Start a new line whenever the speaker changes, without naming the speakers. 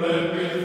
Remember